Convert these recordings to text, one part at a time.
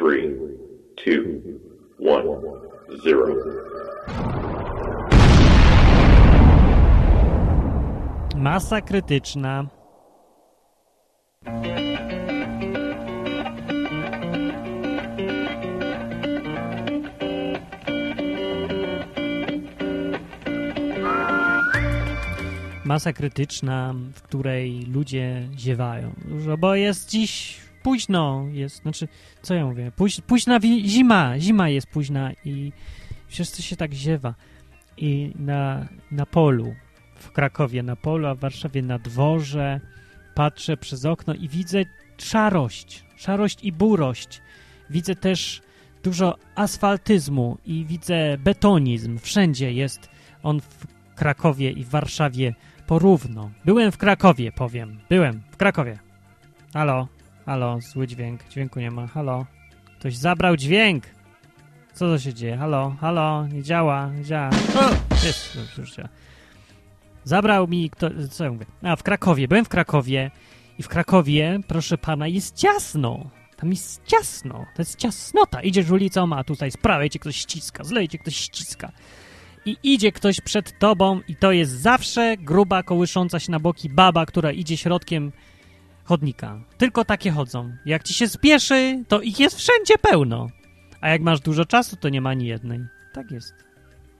three, two, one, zero. Masa krytyczna. Masa krytyczna, w której ludzie ziewają. Bo jest dziś późno, jest, znaczy, co ja mówię, Póź, późna zima, zima jest późna i wszyscy się tak ziewa. I na, na polu, w Krakowie na polu, a w Warszawie na dworze patrzę przez okno i widzę szarość, szarość i burość. Widzę też dużo asfaltyzmu i widzę betonizm. Wszędzie jest on w Krakowie i w Warszawie porówno. Byłem w Krakowie, powiem. Byłem w Krakowie. Halo, halo, zły dźwięk. Dźwięku nie ma. Halo. Ktoś zabrał dźwięk. Co to się dzieje? Halo, halo, nie działa, nie działa. O! Jest, już, działa. Zabrał mi kto, co ja mówię? A, w Krakowie. Byłem w Krakowie i w Krakowie, proszę pana, jest ciasno. Tam jest ciasno. To jest ciasnota. Idziesz ulicą, a tutaj z prawej cię ktoś ściska, z lewej cię ktoś ściska. I idzie ktoś przed tobą i to jest zawsze gruba, kołysząca się na boki baba, która idzie środkiem chodnika. Tylko takie chodzą. Jak ci się spieszy, to ich jest wszędzie pełno. A jak masz dużo czasu, to nie ma ani jednej. Tak jest.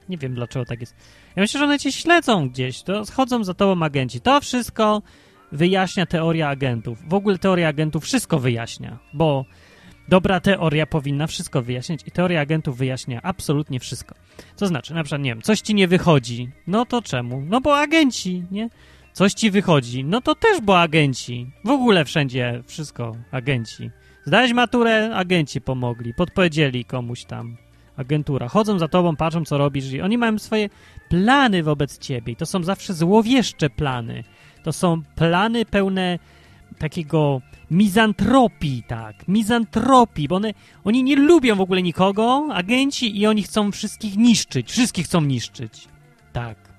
Nie wiem, dlaczego tak jest. Ja myślę, że one cię śledzą gdzieś, to schodzą za tobą agenci. To wszystko wyjaśnia teoria agentów. W ogóle teoria agentów wszystko wyjaśnia, bo dobra teoria powinna wszystko wyjaśniać i teoria agentów wyjaśnia absolutnie wszystko. To znaczy, na przykład, nie wiem, coś ci nie wychodzi, no to czemu? No bo agenci, nie? Coś ci wychodzi, no to też bo agenci. W ogóle wszędzie wszystko agenci. Zdałeś maturę, agenci pomogli, podpowiedzieli komuś tam. Agentura. Chodzą za tobą, patrzą, co robisz i oni mają swoje plany wobec ciebie. I to są zawsze złowieszcze plany. To są plany pełne takiego mizantropii, tak, mizantropii, bo one, oni nie lubią w ogóle nikogo, agenci, i oni chcą wszystkich niszczyć, wszystkich chcą niszczyć. Tak.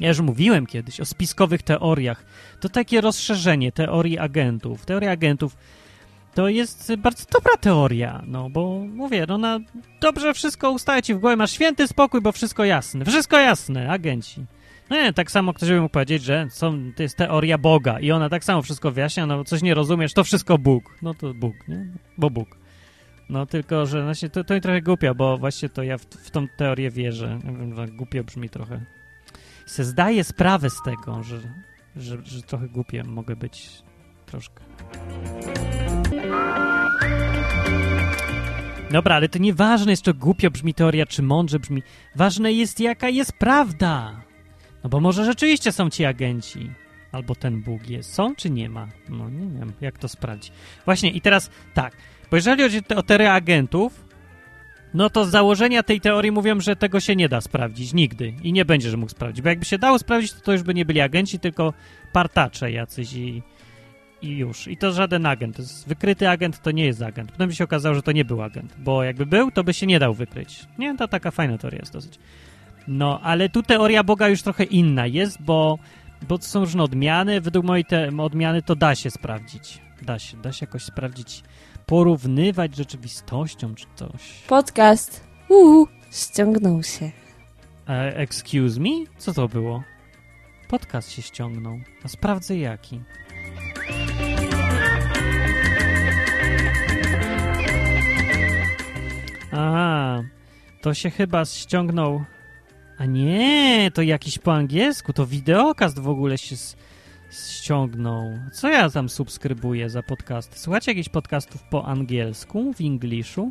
Ja już mówiłem kiedyś o spiskowych teoriach. To takie rozszerzenie teorii agentów. Teoria agentów to jest bardzo dobra teoria, no bo mówię, no ona dobrze wszystko ustaje ci w głowie, masz święty spokój, bo wszystko jasne, wszystko jasne, agenci. No nie, tak samo ktoś by mógł powiedzieć, że są, to jest teoria Boga i ona tak samo wszystko wyjaśnia, no coś nie rozumiesz, to wszystko Bóg. No to Bóg, nie? Bo Bóg. No tylko, że właśnie to, to mi trochę głupio, bo właśnie to ja w, w tą teorię wierzę. Głupio brzmi trochę. Se zdaję sprawę z tego, że, że, że trochę głupie mogę być troszkę. Dobra, ale to nieważne jest, czy głupio brzmi teoria, czy mądrze brzmi. Ważne jest, jaka jest prawda. No bo może rzeczywiście są ci agenci. Albo ten Bóg jest. Są czy nie ma? No nie wiem, jak to sprawdzić. Właśnie i teraz tak, bo jeżeli chodzi o teorię agentów, no to z założenia tej teorii mówią, że tego się nie da sprawdzić nigdy i nie będziesz mógł sprawdzić, bo jakby się dało sprawdzić, to, to już by nie byli agenci, tylko partacze jacyś i, i już. I to żaden agent. To jest wykryty agent to nie jest agent. Potem się okazało, że to nie był agent, bo jakby był, to by się nie dał wykryć. Nie, to taka fajna teoria jest dosyć. No, ale tu teoria Boga już trochę inna jest, bo, bo są różne odmiany. Według mojej te odmiany to da się sprawdzić. Da się, da się jakoś sprawdzić, porównywać rzeczywistością czy coś. Podcast. Uuu, ściągnął się. E, excuse me? Co to było? Podcast się ściągnął. A sprawdzę jaki. Aha, to się chyba ściągnął. A nie, to jakiś po angielsku, to wideokast w ogóle się ściągnął. Co ja tam subskrybuję za podcasty? Słuchacie jakichś podcastów po angielsku, w Engliszu?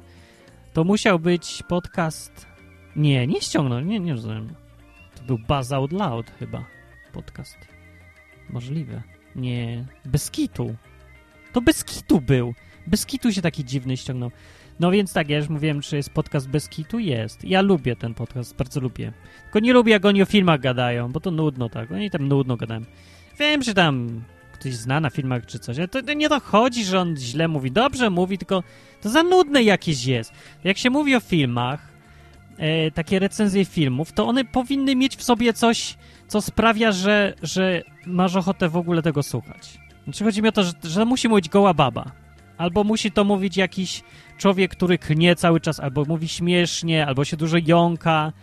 To musiał być podcast. Nie, nie ściągnął, nie, nie rozumiem. To był Buzz Out Loud chyba podcast. Możliwe. Nie, bez kitu. To bez kitu był. Bez kitu się taki dziwny ściągnął. No więc tak, ja już mówiłem, czy jest podcast bez kitu? Jest. Ja lubię ten podcast, bardzo lubię. Tylko nie lubię, jak oni o filmach gadają, bo to nudno tak. Oni tam nudno gadają. Wiem, że tam ktoś zna na filmach czy coś, ale to, nie to chodzi, że on źle mówi. Dobrze mówi, tylko to za nudne jakieś jest. Jak się mówi o filmach, e, takie recenzje filmów, to one powinny mieć w sobie coś, co sprawia, że, że masz ochotę w ogóle tego słuchać. Znaczy chodzi mi o to, że, że musi mówić goła baba. Albo musi to mówić jakiś człowiek, który knie cały czas, albo mówi śmiesznie, albo się dużo jąka,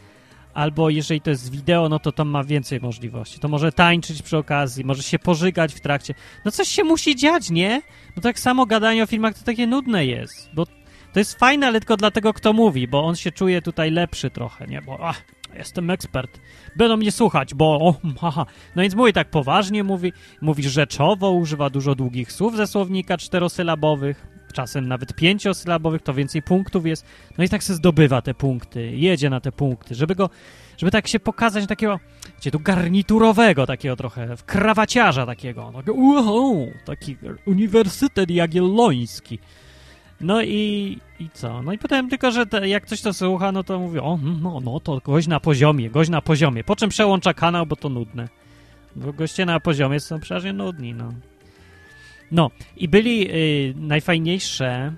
albo jeżeli to jest wideo, no to tam ma więcej możliwości. To może tańczyć przy okazji, może się pożygać w trakcie. No coś się musi dziać, nie? No tak samo gadanie o filmach to takie nudne jest, bo to jest fajne, ale tylko dlatego, kto mówi, bo on się czuje tutaj lepszy trochę, nie? Bo ach, jestem ekspert, będą mnie słuchać, bo o, haha. No więc mówi tak poważnie, mówi, mówi rzeczowo, używa dużo długich słów ze słownika czterosylabowych, czasem nawet pięciosylabowych, to więcej punktów jest. No i tak się zdobywa te punkty, jedzie na te punkty, żeby go, żeby tak się pokazać takiego, wiecie, tu garniturowego takiego trochę, krawaciarza takiego, takiego wow, taki Uniwersytet Jagielloński. No i, i co? No i potem tylko, że te, jak ktoś to słucha, no to mówi, o, no, no, to gość na poziomie, gość na poziomie. Po czym przełącza kanał, bo to nudne. Bo goście na poziomie są przecież nudni, no. No, i byli y, najfajniejsze,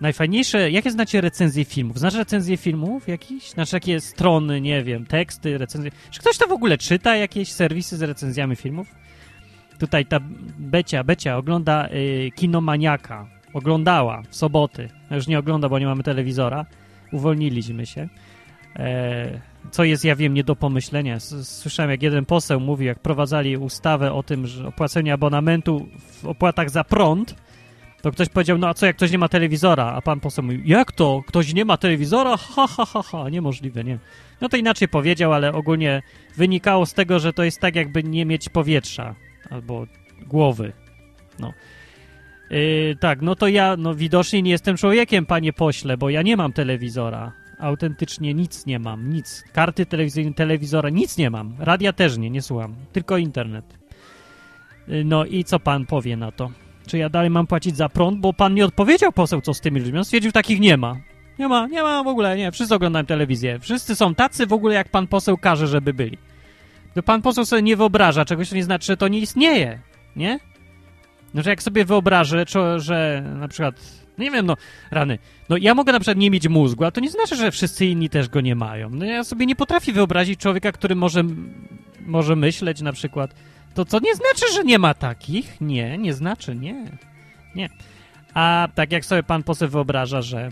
najfajniejsze, jakie znacie recenzje filmów? Znasz recenzje filmów jakiś? Znaczy jakie strony, nie wiem, teksty, recenzje? Czy ktoś to w ogóle czyta, jakieś serwisy z recenzjami filmów? Tutaj ta Becia, Becia ogląda y, Kinomaniaka. Oglądała w soboty. Już nie ogląda, bo nie mamy telewizora. Uwolniliśmy się. E, co jest, ja wiem, nie do pomyślenia. Słyszałem, jak jeden poseł mówił, jak prowadzali ustawę o tym, że opłacenie abonamentu w opłatach za prąd, to ktoś powiedział, no a co, jak ktoś nie ma telewizora? A pan poseł mówił, jak to? Ktoś nie ma telewizora? Ha, ha, ha, ha, niemożliwe, nie. No to inaczej powiedział, ale ogólnie wynikało z tego, że to jest tak, jakby nie mieć powietrza albo głowy. No. Yy, tak, no to ja no widocznie nie jestem człowiekiem, panie pośle, bo ja nie mam telewizora. Autentycznie nic nie mam, nic. Karty telewizyjne, telewizora, nic nie mam. Radia też nie, nie słucham. Tylko internet. Yy, no i co pan powie na to? Czy ja dalej mam płacić za prąd? Bo pan nie odpowiedział poseł, co z tymi ludźmi. On stwierdził, takich nie ma. Nie ma, nie ma w ogóle, nie. Wszyscy oglądają telewizję. Wszyscy są tacy w ogóle, jak pan poseł każe, żeby byli. To pan poseł sobie nie wyobraża czegoś, to nie znaczy, że to nie istnieje, nie? No, że jak sobie wyobrażę, że na przykład, nie wiem, no, rany, no ja mogę na przykład nie mieć mózgu, ale to nie znaczy, że wszyscy inni też go nie mają. No ja sobie nie potrafię wyobrazić człowieka, który może, może myśleć na przykład. To co nie znaczy, że nie ma takich? Nie, nie znaczy, nie. Nie. A tak jak sobie pan poseł wyobraża, że,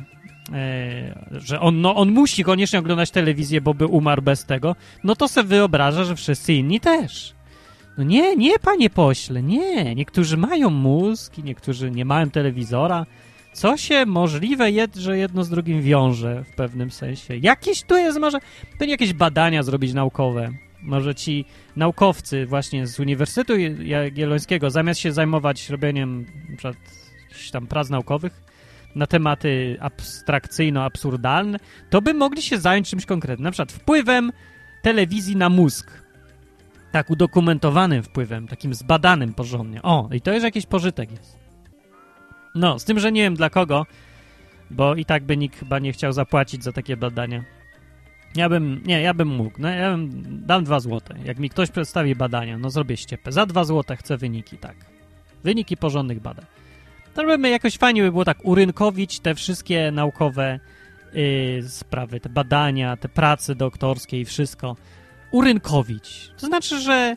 e, że on, no, on musi koniecznie oglądać telewizję, bo by umarł bez tego, no to sobie wyobraża, że wszyscy inni też. No nie, nie, panie pośle, nie. Niektórzy mają mózg, i niektórzy nie mają telewizora. Co się możliwe, jed, że jedno z drugim wiąże w pewnym sensie. Jakieś tu jest może, to nie jakieś badania zrobić naukowe. Może ci naukowcy właśnie z Uniwersytetu Jagiellońskiego, zamiast się zajmować robieniem przykład jakichś tam prac naukowych na tematy abstrakcyjno-absurdalne, to by mogli się zająć czymś konkretnym. Na przykład wpływem telewizji na mózg tak udokumentowanym wpływem, takim zbadanym porządnie. O, i to już jakiś pożytek jest. No, z tym, że nie wiem dla kogo, bo i tak by nikt chyba nie chciał zapłacić za takie badania. Ja bym, nie, ja bym mógł, no ja bym, dam dwa złote. Jak mi ktoś przedstawi badania, no zrobię ściepę. Za dwa złote chcę wyniki, tak. Wyniki porządnych badań. To by jakoś fajnie by było tak urynkowić te wszystkie naukowe yy, sprawy, te badania, te prace doktorskie i wszystko urynkowić. To znaczy, że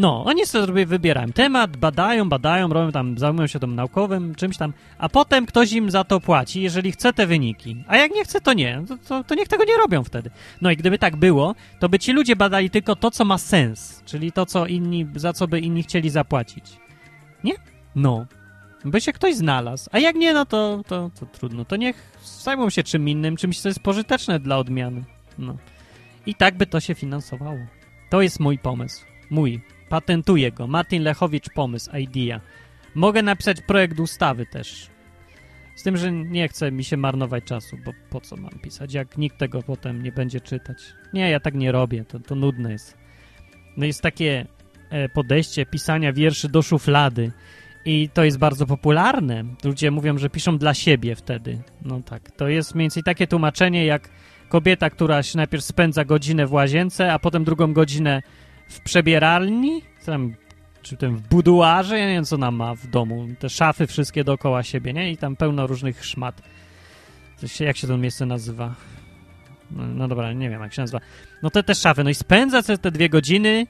no, oni sobie wybierają temat, badają, badają, robią tam, zajmują się tym naukowym, czymś tam, a potem ktoś im za to płaci, jeżeli chce te wyniki. A jak nie chce, to nie. To, to, to niech tego nie robią wtedy. No i gdyby tak było, to by ci ludzie badali tylko to, co ma sens, czyli to, co inni, za co by inni chcieli zapłacić. Nie? No. By się ktoś znalazł. A jak nie, no to, to, to trudno. To niech zajmą się czym innym, czymś, co jest pożyteczne dla odmiany. No. I tak by to się finansowało. To jest mój pomysł. Mój. Patentuję go. Martin Lechowicz pomysł, idea. Mogę napisać projekt ustawy też. Z tym, że nie chce mi się marnować czasu, bo po co mam pisać, jak nikt tego potem nie będzie czytać. Nie, ja tak nie robię, to, to nudne jest. No jest takie e, podejście pisania wierszy do szuflady i to jest bardzo popularne. Ludzie mówią, że piszą dla siebie wtedy. No tak, to jest mniej więcej takie tłumaczenie jak kobieta, która się najpierw spędza godzinę w łazience, a potem drugą godzinę w przebieralni, tam, czy tym w buduarze, ja nie wiem, co ona ma w domu, te szafy wszystkie dookoła siebie, nie? I tam pełno różnych szmat. Jak się to miejsce nazywa? No, no, dobra, nie wiem, jak się nazywa. No te, te szafy, no i spędza te dwie godziny,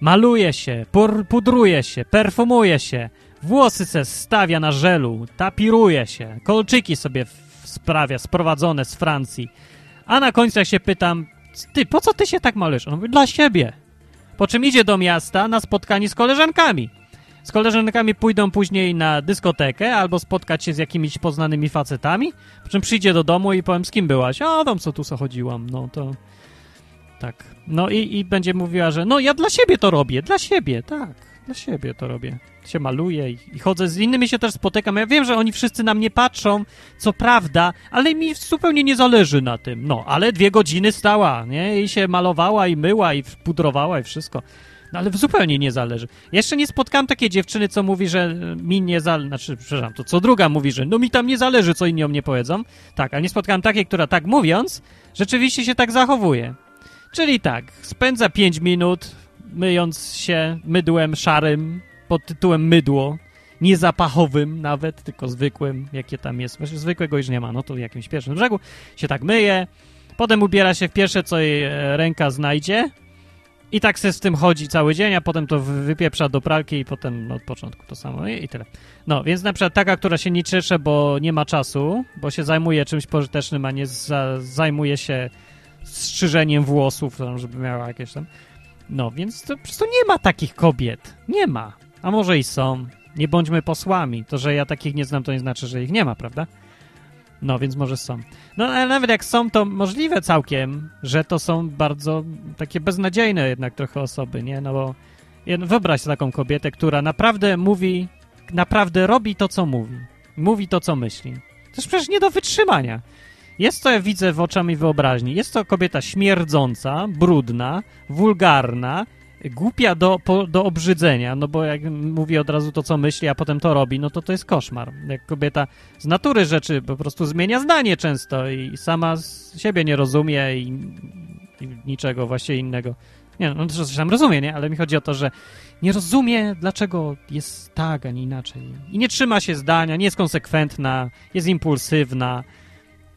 maluje się, pudruje się, perfumuje się, Włosy se stawia na żelu, tapiruje się, kolczyki sobie sprawia, sprowadzone z Francji. A na końcu jak się pytam, ty, po co ty się tak malujesz? On mówi, dla siebie. Po czym idzie do miasta na spotkanie z koleżankami. Z koleżankami pójdą później na dyskotekę albo spotkać się z jakimiś poznanymi facetami. Po czym przyjdzie do domu i powiem, z kim byłaś? A, tam co tu chodziłam. No to... Tak. No i, i będzie mówiła, że no ja dla siebie to robię, dla siebie, tak. Dla siebie to robię. Się maluję i, i chodzę z innymi się też spotykam. Ja wiem, że oni wszyscy na mnie patrzą, co prawda, ale mi zupełnie nie zależy na tym. No, ale dwie godziny stała, nie? I się malowała i myła i pudrowała i wszystko. No ale zupełnie nie zależy. Jeszcze nie spotkałem takiej dziewczyny, co mówi, że mi nie zależy, znaczy, przepraszam, to co druga mówi, że no mi tam nie zależy, co inni o mnie powiedzą. Tak, a nie spotkałem takiej, która tak mówiąc, rzeczywiście się tak zachowuje. Czyli tak, spędza 5 minut myjąc się mydłem szarym pod tytułem mydło, niezapachowym nawet, tylko zwykłym, jakie tam jest. Właśnie zwykłego już nie ma, no to w jakimś pierwszym brzegu się tak myje, potem ubiera się w pierwsze, co jej e, ręka znajdzie i tak se z tym chodzi cały dzień, a potem to wy- wypieprza do pralki i potem od początku to samo i, i tyle. No, więc na przykład taka, która się nie cieszy, bo nie ma czasu, bo się zajmuje czymś pożytecznym, a nie za, zajmuje się strzyżeniem włosów, żeby miała jakieś tam. No, więc to po prostu nie ma takich kobiet. Nie ma. A może i są. Nie bądźmy posłami. To, że ja takich nie znam, to nie znaczy, że ich nie ma, prawda? No, więc może są. No, ale nawet jak są, to możliwe całkiem, że to są bardzo takie beznadziejne jednak trochę osoby, nie? No bo wyobraź taką kobietę, która naprawdę mówi, naprawdę robi to, co mówi. Mówi to, co myśli. To jest przecież nie do wytrzymania. Jest to, ja widzę w oczami wyobraźni, jest to kobieta śmierdząca, brudna, wulgarna, głupia do, po, do obrzydzenia, no bo jak mówi od razu to, co myśli, a potem to robi, no to to jest koszmar. Jak kobieta z natury rzeczy po prostu zmienia zdanie często i sama siebie nie rozumie i, i niczego właściwie innego. Nie, no to tam rozumie, nie? Ale mi chodzi o to, że nie rozumie, dlaczego jest tak, a nie inaczej. I nie trzyma się zdania, nie jest konsekwentna, jest impulsywna,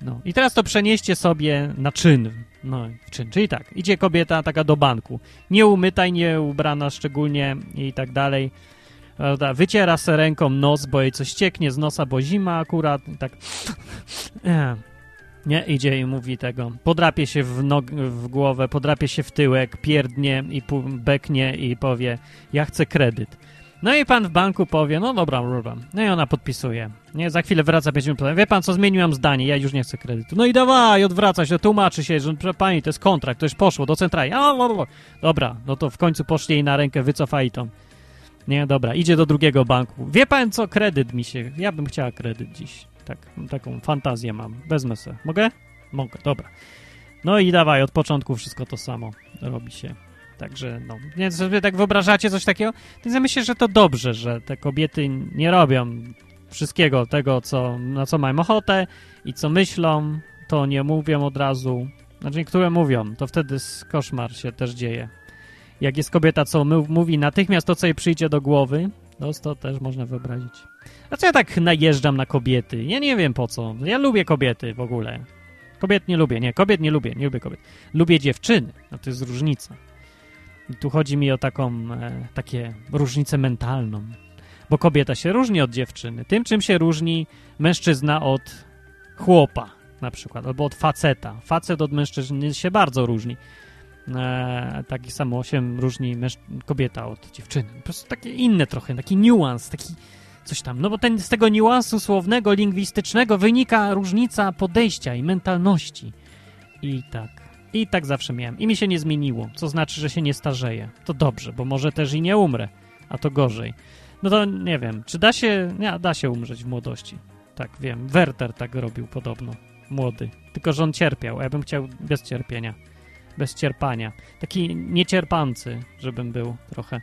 no i teraz to przenieście sobie na czyn. No, w czyn. Czyli tak, idzie kobieta taka do banku, nieumyta i nie ubrana szczególnie i tak dalej. Prawda? Wyciera se ręką nos, bo jej coś cieknie z nosa, bo zima akurat. I tak. E, Nie, idzie i mówi tego. Podrapie się w, nog- w głowę, podrapie się w tyłek, pierdnie i beknie i powie: Ja chcę kredyt. No i pan w banku powie, no dobra, dobra. No i ona podpisuje. Nie, za chwilę wraca 5 minut. Wie pan co, zmieniłam zdanie, ja już nie chcę kredytu. No i dawaj, odwraca się, tłumaczy się, że pani, to jest kontrakt, to już poszło do centrali. Dobra, no to w końcu poszli jej na rękę, wycofaj to. Nie, dobra, idzie do drugiego banku. Wie pan co, kredyt mi się, ja bym chciała kredyt dziś. Tak, taką fantazję mam. Wezmę se. Mogę? Mogę, dobra. No i dawaj, od początku wszystko to samo robi się. Także, no, więc sobie tak wyobrażacie coś takiego? Więc ja myślę, że to dobrze, że te kobiety nie robią wszystkiego tego, co, na co mają ochotę i co myślą, to nie mówią od razu. Znaczy niektóre mówią, to wtedy koszmar się też dzieje. Jak jest kobieta, co mówi natychmiast to, co jej przyjdzie do głowy, no to też można wyobrazić. A co ja tak najeżdżam na kobiety? Ja nie wiem po co. Ja lubię kobiety w ogóle. Kobiet nie lubię, nie, kobiet nie lubię, nie lubię kobiet. Lubię dziewczyny, no to jest różnica. Tu chodzi mi o taką, e, takie różnicę mentalną. Bo kobieta się różni od dziewczyny. Tym, czym się różni mężczyzna od chłopa, na przykład, albo od faceta. Facet od mężczyzny się bardzo różni. E, samo się różni kobieta od dziewczyny. Po prostu takie inne trochę, taki niuans, taki coś tam. No bo ten, z tego niuansu słownego, lingwistycznego wynika różnica podejścia i mentalności. I tak. I tak zawsze miałem. I mi się nie zmieniło, co znaczy, że się nie starzeję. To dobrze, bo może też i nie umrę, a to gorzej. No to nie wiem, czy da się... Nie, da się umrzeć w młodości. Tak, wiem. Werter tak robił podobno. Młody. Tylko, że on cierpiał, ja bym chciał bez cierpienia. Bez cierpania. Taki niecierpancy, żebym był trochę.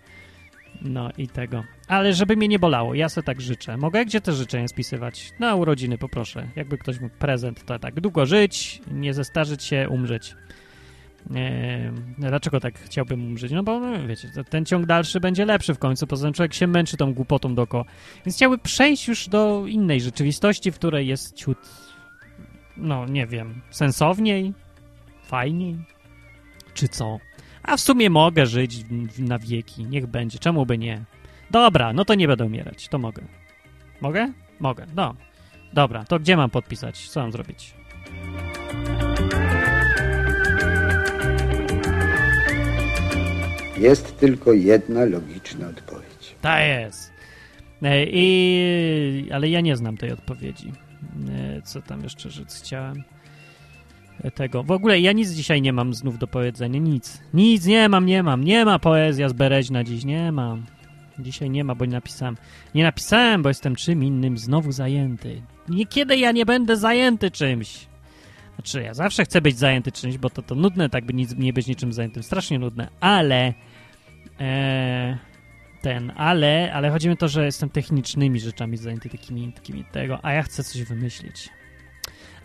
No i tego. Ale żeby mnie nie bolało, ja sobie tak życzę. Mogę gdzie te życzenia spisywać? Na urodziny poproszę. Jakby ktoś mógł prezent, to tak. Długo żyć, nie zestarzyć się, umrzeć. Eee, dlaczego tak chciałbym umrzeć? No bo no, wiecie, ten ciąg dalszy będzie lepszy w końcu, poza tym człowiek się męczy tą głupotą dookoła. Więc chciałby przejść już do innej rzeczywistości, w której jest ciut, no nie wiem, sensowniej, fajniej, czy co? A w sumie mogę żyć na wieki, niech będzie, czemu by nie? Dobra, no to nie będę umierać, to mogę. Mogę? Mogę, no. Dobra, to gdzie mam podpisać? Co mam zrobić? Jest tylko jedna logiczna odpowiedź. Ta jest. E, I, ale ja nie znam tej odpowiedzi. E, Co tam jeszcze rzec chciałem? Tego. W ogóle ja nic dzisiaj nie mam znów do powiedzenia. Nic. Nic nie mam, nie mam. Nie ma poezja z Bereźna dziś. Nie mam. Dzisiaj nie ma, bo nie napisałem. Nie napisałem, bo jestem czym innym znowu zajęty. Niekiedy ja nie będę zajęty czymś. Znaczy, ja zawsze chcę być zajęty czymś, bo to, to nudne tak by nic, nie być niczym zajętym. Strasznie nudne. Ale... E, ten, ale, ale chodzi mi o to, że jestem technicznymi rzeczami zajęty, takimi, takimi tego, a ja chcę coś wymyślić.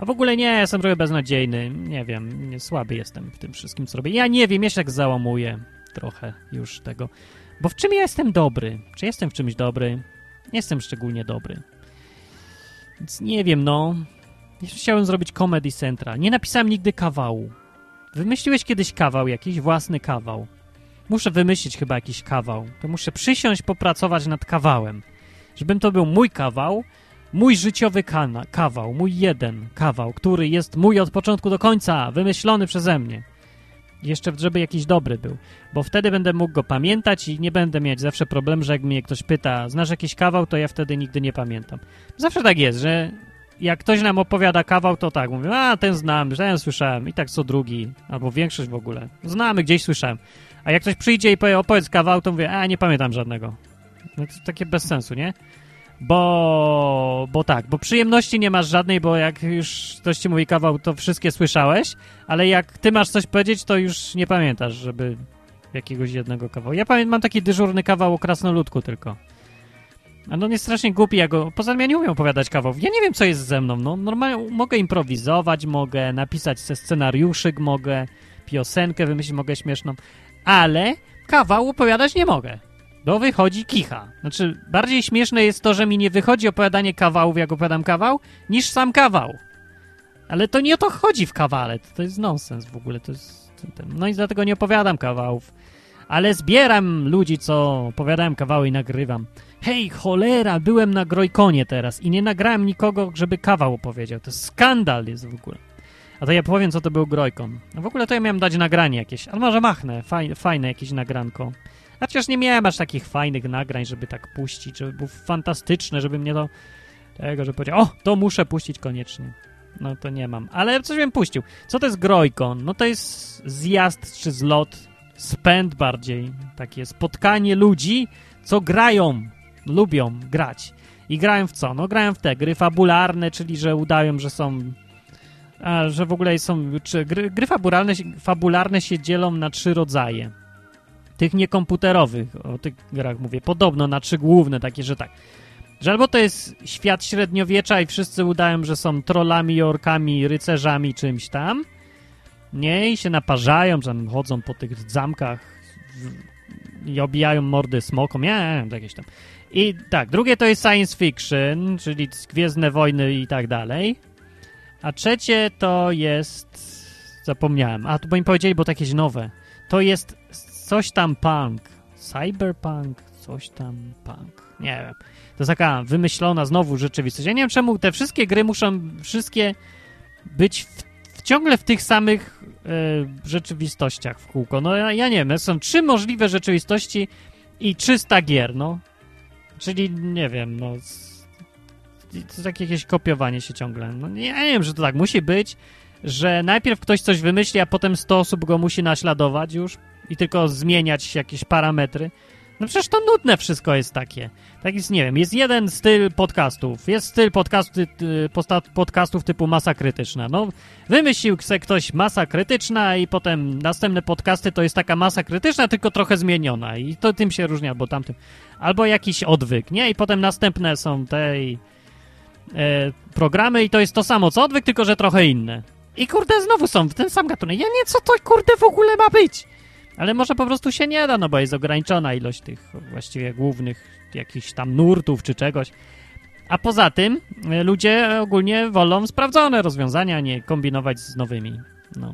A w ogóle nie, jestem trochę beznadziejny, nie wiem, słaby jestem w tym wszystkim, co robię. Ja nie wiem, ja się tak załamuję trochę już tego, bo w czym ja jestem dobry? Czy jestem w czymś dobry? Nie jestem szczególnie dobry. Więc nie wiem, no. Chciałem zrobić Comedy Central. Nie napisałem nigdy kawału. Wymyśliłeś kiedyś kawał, jakiś własny kawał. Muszę wymyślić chyba jakiś kawał. To muszę przysiąść, popracować nad kawałem. Żebym to był mój kawał, mój życiowy kana, kawał, mój jeden kawał, który jest mój od początku do końca, wymyślony przeze mnie. Jeszcze, żeby jakiś dobry był, bo wtedy będę mógł go pamiętać i nie będę mieć zawsze problemu, że jak mnie ktoś pyta, znasz jakiś kawał, to ja wtedy nigdy nie pamiętam. Zawsze tak jest, że jak ktoś nam opowiada kawał, to tak, mówię, a ten znam, ten słyszałem i tak co drugi, albo większość w ogóle. Znamy, gdzieś słyszałem. A jak ktoś przyjdzie i powie, opowiedz kawał, to mówię, a nie pamiętam żadnego. No to takie bez sensu, nie? Bo, bo tak, bo przyjemności nie masz żadnej, bo jak już ktoś ci mówi kawał, to wszystkie słyszałeś, ale jak ty masz coś powiedzieć, to już nie pamiętasz, żeby jakiegoś jednego kawału. Ja pamiętam, mam taki dyżurny kawał o krasnoludku tylko. A no jest strasznie głupi, ja go... Poza tym ja nie umiem opowiadać kawałów. Ja nie wiem, co jest ze mną, no. Normalnie mogę improwizować, mogę napisać scenariuszyk, mogę piosenkę wymyślić, mogę śmieszną, ale kawał opowiadać nie mogę. Bo wychodzi kicha. Znaczy, bardziej śmieszne jest to, że mi nie wychodzi opowiadanie kawałów, jak opowiadam kawał, niż sam kawał. Ale to nie o to chodzi w kawale. To jest nonsens w ogóle. To jest... No i dlatego nie opowiadam kawałów. Ale zbieram ludzi, co opowiadają kawały i nagrywam. Hej, cholera, byłem na Grojkonie teraz i nie nagrałem nikogo, żeby kawał opowiedział. To skandal jest w ogóle. A to ja powiem, co to był Grojkon. No w ogóle to ja miałem dać nagranie jakieś, ale może machnę, fajne, fajne jakieś nagranko. A chociaż nie miałem aż takich fajnych nagrań, żeby tak puścić, żeby było fantastyczne, żeby mnie to... Tego, że powiedział, o, to muszę puścić koniecznie. No to nie mam. Ale coś bym puścił. Co to jest Grojkon? No to jest zjazd czy zlot, spęd bardziej. Takie spotkanie ludzi, co grają, lubią grać. I grają w co? No grają w te gry fabularne, czyli że udają, że są a, że w ogóle są. Czy gry, gry fabularne, fabularne się dzielą na trzy rodzaje. Tych niekomputerowych, o tych grach mówię, podobno na trzy główne, takie, że tak. Że albo to jest świat średniowiecza i wszyscy udają, że są trollami, orkami, rycerzami, czymś tam. Nie, i się naparzają, że chodzą po tych zamkach i obijają mordy smokom, nie, jakieś tam. I tak, drugie to jest science fiction, czyli Gwiezdne Wojny i tak dalej. A trzecie to jest... Zapomniałem. A, to bo mi powiedzieli, bo to jakieś nowe. To jest coś tam punk. Cyberpunk, coś tam punk. Nie wiem. To jest taka wymyślona znowu rzeczywistość. Ja nie wiem, czemu te wszystkie gry muszą wszystkie być w, w ciągle w tych samych e, rzeczywistościach w kółko. No ja, ja nie wiem. Są trzy możliwe rzeczywistości i 300 gier, no. Czyli, nie wiem, no to takie jakieś kopiowanie się ciągle. No, ja nie wiem, że to tak musi być, że najpierw ktoś coś wymyśli, a potem 100 osób go musi naśladować już i tylko zmieniać jakieś parametry. No przecież to nudne wszystko jest takie. Tak jest, nie wiem, jest jeden styl podcastów. Jest styl podcasty, podcastów typu masa krytyczna. No, wymyślił se ktoś masa krytyczna i potem następne podcasty to jest taka masa krytyczna, tylko trochę zmieniona i to tym się różni albo tamtym. Albo jakiś odwyk, nie? I potem następne są te i e, programy i to jest to samo co odwyk, tylko że trochę inne. I kurde, znowu są w ten sam gatunek. Ja nie, co to kurde w ogóle ma być? Ale może po prostu się nie da, no bo jest ograniczona ilość tych właściwie głównych jakichś tam nurtów czy czegoś. A poza tym e, ludzie ogólnie wolą sprawdzone rozwiązania, nie kombinować z nowymi. No.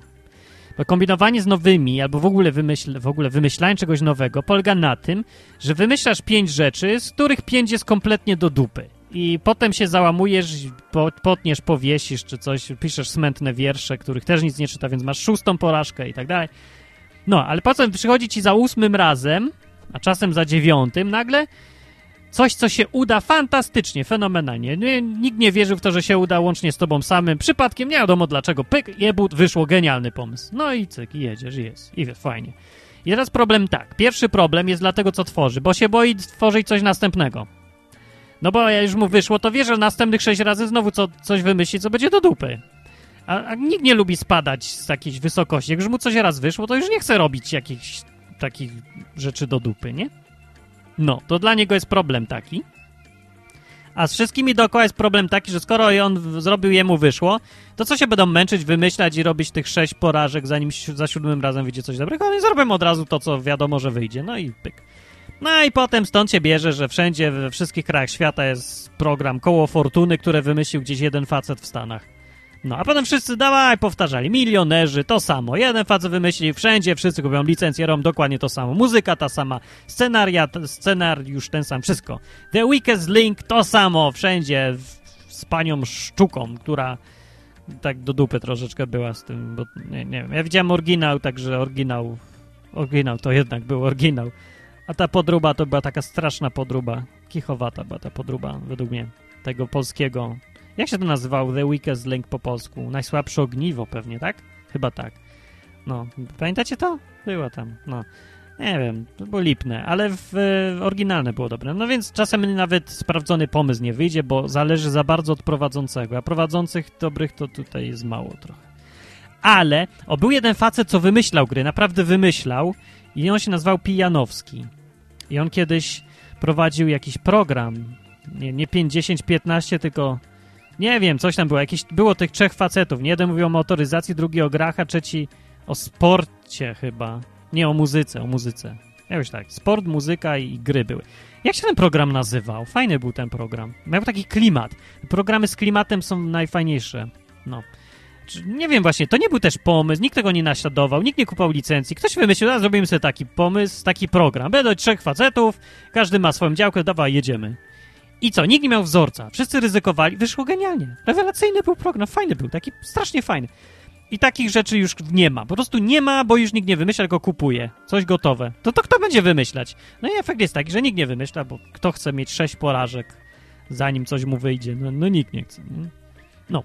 Bo kombinowanie z nowymi, albo w ogóle, wymyśl, w ogóle wymyślanie czegoś nowego polega na tym, że wymyślasz pięć rzeczy, z których pięć jest kompletnie do dupy. I potem się załamujesz, po, potniesz, powiesisz czy coś, piszesz smętne wiersze, których też nic nie czyta, więc masz szóstą porażkę i tak dalej. No, ale potem przychodzi ci za ósmym razem, a czasem za dziewiątym nagle coś, co się uda fantastycznie, fenomenalnie. Nie, nikt nie wierzył w to, że się uda łącznie z tobą samym. Przypadkiem, nie wiadomo dlaczego, pyk, jebut, wyszło genialny pomysł. No i cyk, i jedziesz, jest, i fajnie. I teraz problem tak. Pierwszy problem jest dla tego, co tworzy, bo się boi tworzyć coś następnego. No bo jak już mu wyszło, to wie, że następnych sześć razy znowu co, coś wymyśli, co będzie do dupy. A, a nikt nie lubi spadać z jakiejś wysokości. Jak już mu coś raz wyszło, to już nie chce robić jakichś takich rzeczy do dupy, nie? No, to dla niego jest problem taki. A z wszystkimi dookoła jest problem taki, że skoro on zrobił, jemu wyszło, to co się będą męczyć, wymyślać i robić tych sześć porażek, zanim za siódmym razem wyjdzie coś dobrego? Oni zrobią od razu to, co wiadomo, że wyjdzie. No i pyk. No i potem stąd się bierze, że wszędzie, we wszystkich krajach świata jest program Koło Fortuny, które wymyślił gdzieś jeden facet w Stanach. No, a potem wszyscy dawaj, powtarzali. Milionerzy, to samo. Jeden facet wymyśli wszędzie, wszyscy kupią licencję, robią dokładnie to samo. Muzyka ta sama, scenaria, scenariusz ten sam, wszystko. The Weakest Link, to samo, wszędzie, z panią Szczuką, która tak do dupy troszeczkę była z tym, bo nie, nie wiem. Ja widziałem oryginał, także oryginał, oryginał to jednak był oryginał. A ta podruba to była taka straszna podruba. Kichowata była ta podruba, według mnie, tego polskiego. Jak się to nazywał? The Weakest Link po polsku. Najsłabsze ogniwo pewnie, tak? Chyba tak. No, pamiętacie to? Było tam, no. Nie wiem, to było lipne, ale w, w oryginalne było dobre. No więc czasem nawet sprawdzony pomysł nie wyjdzie, bo zależy za bardzo od prowadzącego, a prowadzących dobrych to tutaj jest mało trochę. Ale, o, był jeden facet, co wymyślał gry, naprawdę wymyślał i on się nazywał Pijanowski. I on kiedyś prowadził jakiś program, nie, nie 5, 10, 15, tylko nie wiem, coś tam było. Jakieś, było tych trzech facetów. Nie jeden mówił o motoryzacji, drugi o grach, a trzeci o sporcie chyba. Nie, o muzyce, o muzyce. Jakoś tak. Sport, muzyka i gry były. Jak się ten program nazywał? Fajny był ten program. Miał taki klimat. Programy z klimatem są najfajniejsze. No. Nie wiem właśnie, to nie był też pomysł, nikt tego nie naśladował, nikt nie kupował licencji. Ktoś wymyślił, a zrobimy sobie taki pomysł, taki program. Będą trzech facetów, każdy ma swoją działkę, dawaj, jedziemy. I co? Nikt nie miał wzorca. Wszyscy ryzykowali. Wyszło genialnie. Rewelacyjny był program. Fajny był. Taki strasznie fajny. I takich rzeczy już nie ma. Po prostu nie ma, bo już nikt nie wymyśla, tylko kupuje. Coś gotowe. To to kto będzie wymyślać? No i efekt jest taki, że nikt nie wymyśla, bo kto chce mieć sześć porażek, zanim coś mu wyjdzie? No, no nikt nie chce. nie? No.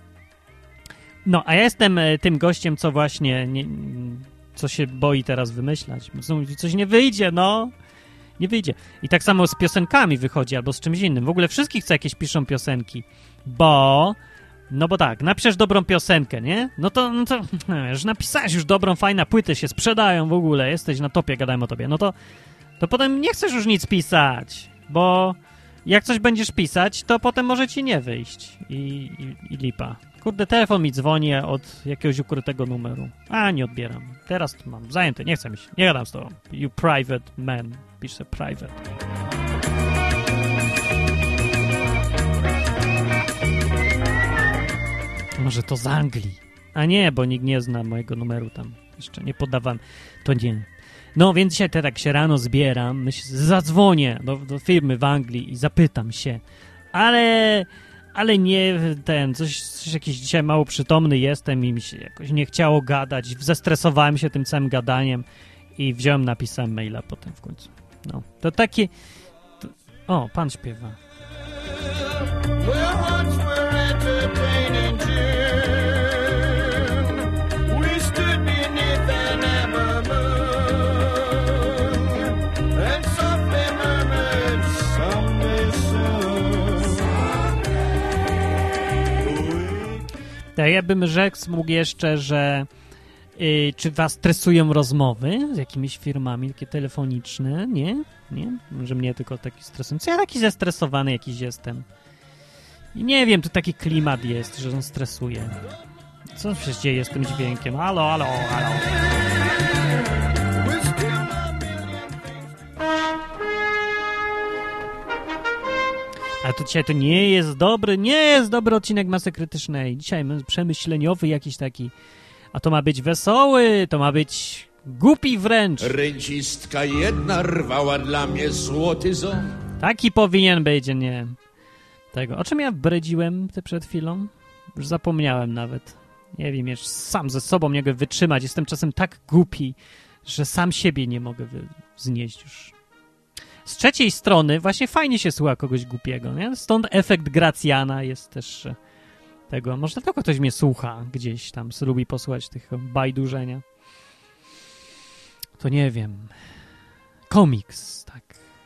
No, a ja jestem e, tym gościem, co właśnie nie, co się boi teraz wymyślać. Coś nie wyjdzie, no nie wyjdzie. I tak samo z piosenkami wychodzi, albo z czymś innym. W ogóle wszystkich, co jakieś piszą piosenki, bo... No bo tak, napiszesz dobrą piosenkę, nie? No to, no to już napisałeś już dobrą, fajna, płyty się sprzedają w ogóle, jesteś na topie, gadałem o tobie. No to, to potem nie chcesz już nic pisać, bo jak coś będziesz pisać, to potem może ci nie wyjść i, i, i lipa. Kurde, telefon mi dzwoni od jakiegoś ukrytego numeru. A, nie odbieram. Teraz mam zajęty, nie chcę mi się. Nie gadam z tobą. You private man. Piszę private. Może to z Anglii. A nie, bo nikt nie zna mojego numeru tam. Jeszcze nie podawałem. To nie. No więc dzisiaj tak się rano zbieram, zadzwonię do, do firmy w Anglii i zapytam się, ale ale nie ten, coś, coś jakiś dzisiaj mało przytomny jestem i mi się jakoś nie chciało gadać, zestresowałem się tym całym gadaniem i wziąłem, napisałem maila potem w końcu. No, to takie... To, o, pan śpiewa. Tak, ja bym rzekł mógł jeszcze, że czy was stresują rozmowy z jakimiś firmami, takie telefoniczne? Nie? Nie? Że mnie tylko taki stresujący. Ja taki zestresowany jakiś jestem. I nie wiem, tu taki klimat jest, że on stresuje. Co się dzieje z tym dźwiękiem? Halo, halo, halo. A to dzisiaj to nie jest dobry, nie jest dobry odcinek Masy Krytycznej. Dzisiaj my- przemyśleniowy jakiś taki. A to ma być wesoły, to ma być głupi wręcz. Rencistka jedna rwała dla mnie złoty ząb. Taki powinien być, nie tego. O czym ja bredziłem te przed chwilą? Już zapomniałem nawet. Nie wiem, już sam ze sobą nie mogę wytrzymać. Jestem czasem tak głupi, że sam siebie nie mogę znieść już. Z trzeciej strony właśnie fajnie się słucha kogoś głupiego, nie? Stąd efekt Gracjana jest też tego. Może dlatego ktoś mnie słucha gdzieś tam, lubi posłuchać tych bajdurzenia. To nie wiem. Komiks, tak.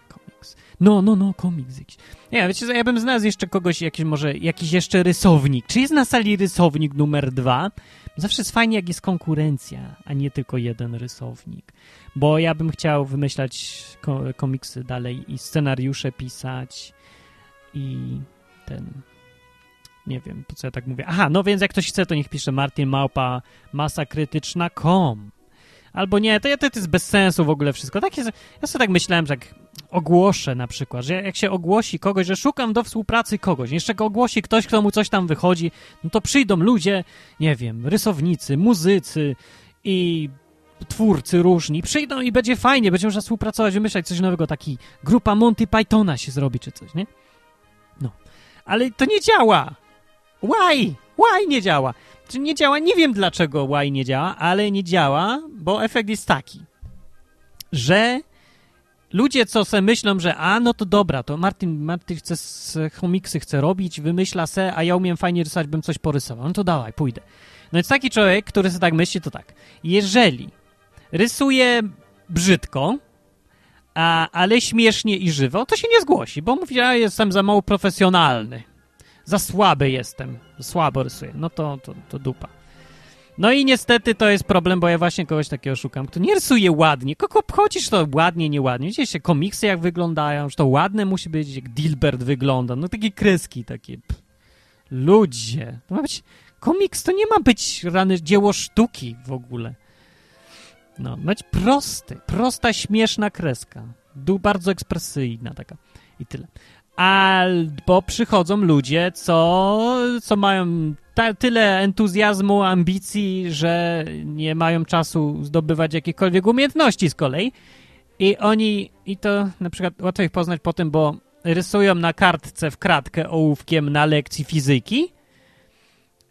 Komiks. No, no, no, komiks jakiś. Nie, wiecie ja bym znalazł jeszcze kogoś, jakiś może, jakiś jeszcze rysownik. Czy jest na sali rysownik numer dwa? Zawsze jest fajnie, jak jest konkurencja, a nie tylko jeden rysownik. Bo ja bym chciał wymyślać ko komiksy dalej i scenariusze pisać i ten... Nie wiem, po co ja tak mówię. Aha, no więc jak ktoś chce, to niech pisze Martin Małpa masakrytyczna.com Albo nie, to, to, to jest bez sensu w ogóle wszystko. Tak jest, ja sobie tak myślałem, że jak ogłoszę na przykład, że jak się ogłosi kogoś, że szukam do współpracy kogoś, jeszcze go ogłosi ktoś, kto mu coś tam wychodzi, no to przyjdą ludzie, nie wiem, rysownicy, muzycy i twórcy różni, przyjdą i będzie fajnie, będzie można współpracować, wymyślać coś nowego, taki grupa Monty Pythona się zrobi czy coś, nie? No. Ale to nie działa! Why? Why nie działa? Czy nie działa? Nie wiem dlaczego why nie działa, ale nie działa, bo efekt jest taki, że ludzie, co se myślą, że a, no to dobra, to Martin, Martin chce s- komiksy chce robić, wymyśla se, a ja umiem fajnie rysować, bym coś porysował. No to dawaj, pójdę. No więc taki człowiek, który sobie tak myśli, to tak. Jeżeli rysuje brzydko, a, ale śmiesznie i żywo, to się nie zgłosi, bo mówi, a jestem za mało profesjonalny. Za słaby jestem. Słabo rysuję. No to, to, to dupa. No i niestety to jest problem, bo ja właśnie kogoś takiego szukam, kto nie rysuje ładnie. Kogo obchodzisz to ładnie, nieładnie. Widzieliście komiksy jak wyglądają, że to ładne musi być, jak Dilbert wygląda. No takie kreski, takie... Pff. Ludzie. To ma być... Komiks to nie ma być rany dzieło sztuki w ogóle. No, być prosty. Prosta, śmieszna kreska. Du, bardzo ekspresyjna taka. I tyle. Albo przychodzą ludzie, co, co mają ta, tyle entuzjazmu, ambicji, że nie mają czasu zdobywać jakichkolwiek umiejętności z kolei. I oni, i to na przykład łatwo ich poznać po tym, bo rysują na kartce w kratkę ołówkiem na lekcji fizyki.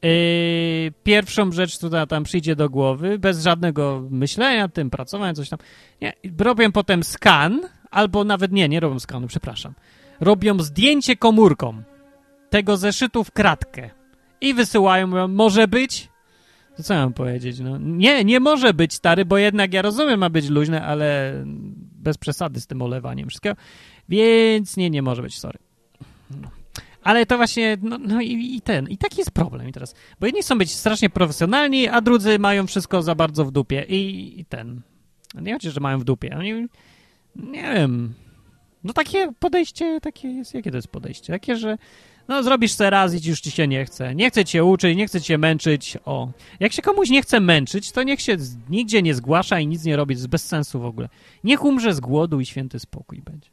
Yy, pierwszą rzecz, która tam przyjdzie do głowy, bez żadnego myślenia, tym pracowania, coś tam. Nie, robią potem skan, albo nawet nie, nie robią skanu, przepraszam robią zdjęcie komórką tego zeszytu w kratkę i wysyłają, mówią, może być? To co ja mam powiedzieć? No, nie, nie może być, stary, bo jednak ja rozumiem, ma być luźne, ale bez przesady z tym olewaniem wszystkiego, więc nie, nie może być, sorry. No. Ale to właśnie, no, no i, i ten, i taki jest problem teraz, bo jedni chcą być strasznie profesjonalni, a drudzy mają wszystko za bardzo w dupie i, i ten, nie chodzi, że mają w dupie, oni, nie wiem, no takie podejście, takie jest, jakie to jest podejście? Takie, że no zrobisz se raz i już ci się nie chce. Nie chce cię uczyć, nie chce cię męczyć. O, jak się komuś nie chce męczyć, to niech się nigdzie nie zgłasza i nic nie robi, bez sensu w ogóle. Niech umrze z głodu i święty spokój będzie.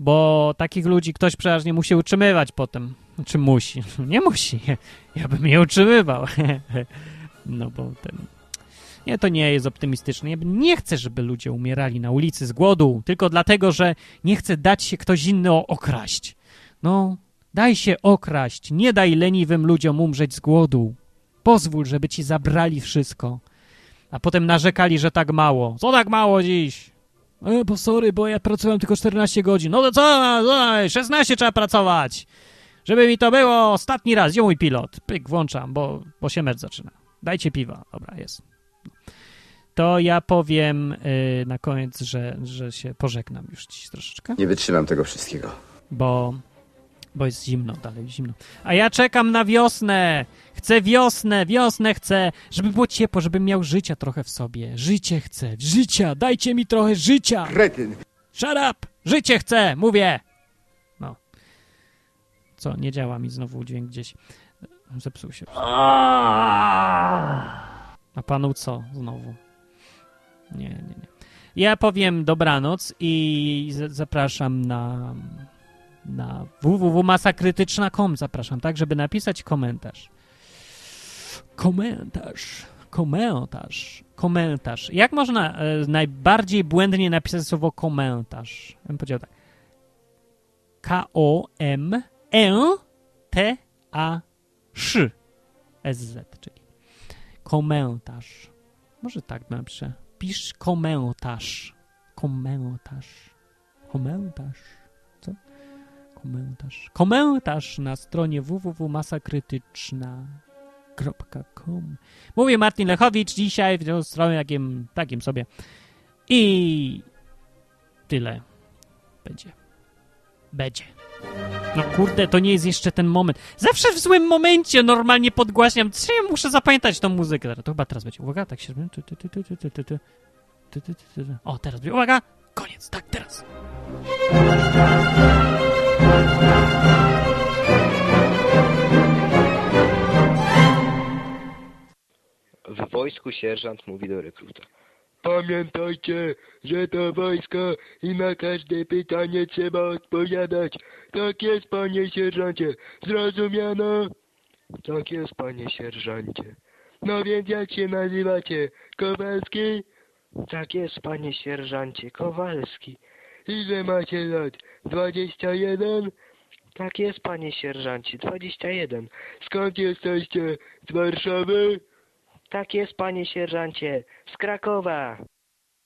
Bo takich ludzi ktoś przeważnie musi utrzymywać potem. Czy musi? Nie musi. Ja bym je utrzymywał. No bo ten... Nie, to nie jest optymistyczne. Ja nie chcę, żeby ludzie umierali na ulicy z głodu, tylko dlatego, że nie chce dać się ktoś inny okraść. No, daj się okraść, nie daj leniwym ludziom umrzeć z głodu. Pozwól, żeby ci zabrali wszystko. A potem narzekali, że tak mało. Co tak mało dziś? E, bo sorry, bo ja pracowałem tylko 14 godzin. No to co? co? 16 trzeba pracować. Żeby mi to było ostatni raz. Gdzie mój pilot? Pyk, włączam, bo, bo się mecz zaczyna. Dajcie piwa. Dobra, jest to ja powiem y, na koniec, że, że się pożegnam już dziś troszeczkę, Nie wytrzymam tego wszystkiego. bo, bo jest zimno, dalej zimno. A ja czekam na wiosnę! Chcę wiosnę, wiosnę chcę, żeby było ciepło, żebym miał życia trochę w sobie. Życie chcę, życia, dajcie mi trochę życia! Kretyn! Shut up! Życie chcę, mówię! No. Co, nie działa mi znowu dźwięk gdzieś. Zepsuł się. A panu co znowu? Nie, nie, nie. Ja powiem dobranoc i zapraszam na, na www.masakrytyczna.com zapraszam, tak, żeby napisać komentarz. Komentarz. Komentarz. Komentarz. Jak można e, najbardziej błędnie napisać słowo komentarz? Ja bym powiedział tak. K-O-M-E-T-A-Sz. S-Z, czyli komentarz. Może tak napiszę. Pisz komentarz. Komentarz. Komentarz. Co? Komentarz. Komentarz na stronie www.masakrytyczna.com Mówię Martin Lechowicz dzisiaj w tą stronę takim, takim sobie. I tyle będzie. Będzie. No kurde, to nie jest jeszcze ten moment. Zawsze w złym momencie normalnie podgłaśniam. Co ja muszę zapamiętać tą muzykę. To chyba teraz będzie. Uwaga, tak się... O, teraz będzie. Uwaga! Koniec, tak, teraz. W wojsku sierżant mówi do rekruta. Pamiętajcie, że to wojsko i na każde pytanie trzeba odpowiadać. Tak jest, panie sierżancie. Zrozumiano? Tak jest, panie sierżancie. No więc jak się nazywacie? Kowalski? Tak jest, panie sierżancie, Kowalski. Ile macie lat? Dwadzieścia jeden? Tak jest, panie sierżancie, 21. Skąd jesteście? Z Warszawy? Tak jest, panie sierżancie, z Krakowa.